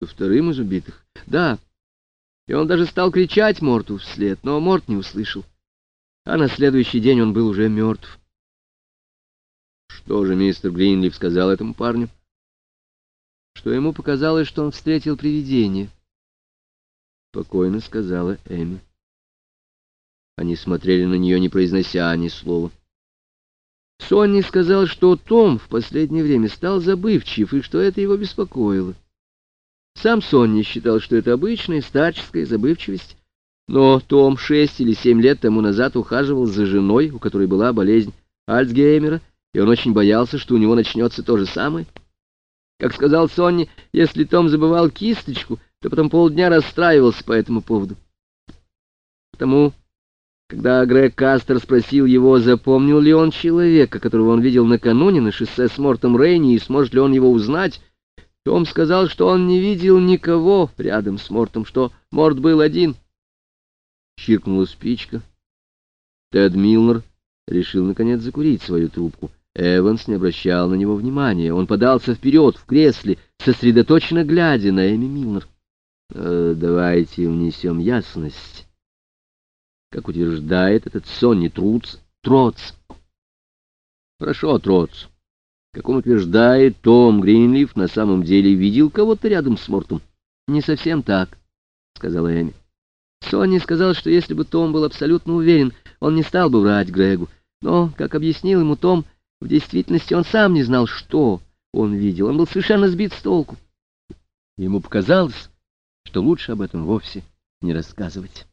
Вторым из убитых? Да. И он даже стал кричать Морту вслед, но Морт не услышал. А на следующий день он был уже мертв. Что же мистер Гринлиф сказал этому парню? Что ему показалось, что он встретил привидение. Спокойно сказала Эми. Они смотрели на нее, не произнося ни слова. Сонни сказал, что Том в последнее время стал забывчив, и что это его беспокоило. Сам Сонни считал, что это обычная старческая забывчивость, но Том шесть или семь лет тому назад ухаживал за женой, у которой была болезнь Альцгеймера, и он очень боялся, что у него начнется то же самое. Как сказал Сонни, если Том забывал кисточку, то потом полдня расстраивался по этому поводу. Потому, когда Грег Кастер спросил его, запомнил ли он человека, которого он видел накануне на шоссе с Мортом Рейни, и сможет ли он его узнать, том сказал, что он не видел никого рядом с Мортом, что Морт был один. Чиркнула спичка. Тед Милнер решил, наконец, закурить свою трубку. Эванс не обращал на него внимания. Он подался вперед в кресле, сосредоточенно глядя на Эми Милнер. «Э, «Давайте внесем ясность. Как утверждает этот Сонни Труц, Троц. Хорошо, Троц. Как он утверждает, Том Гринлиф на самом деле видел кого-то рядом с Мортом. «Не совсем так», — сказала Эми. Сонни сказал, что если бы Том был абсолютно уверен, он не стал бы врать Грегу. Но, как объяснил ему Том, в действительности он сам не знал, что он видел. Он был совершенно сбит с толку. Ему показалось, что лучше об этом вовсе не рассказывать.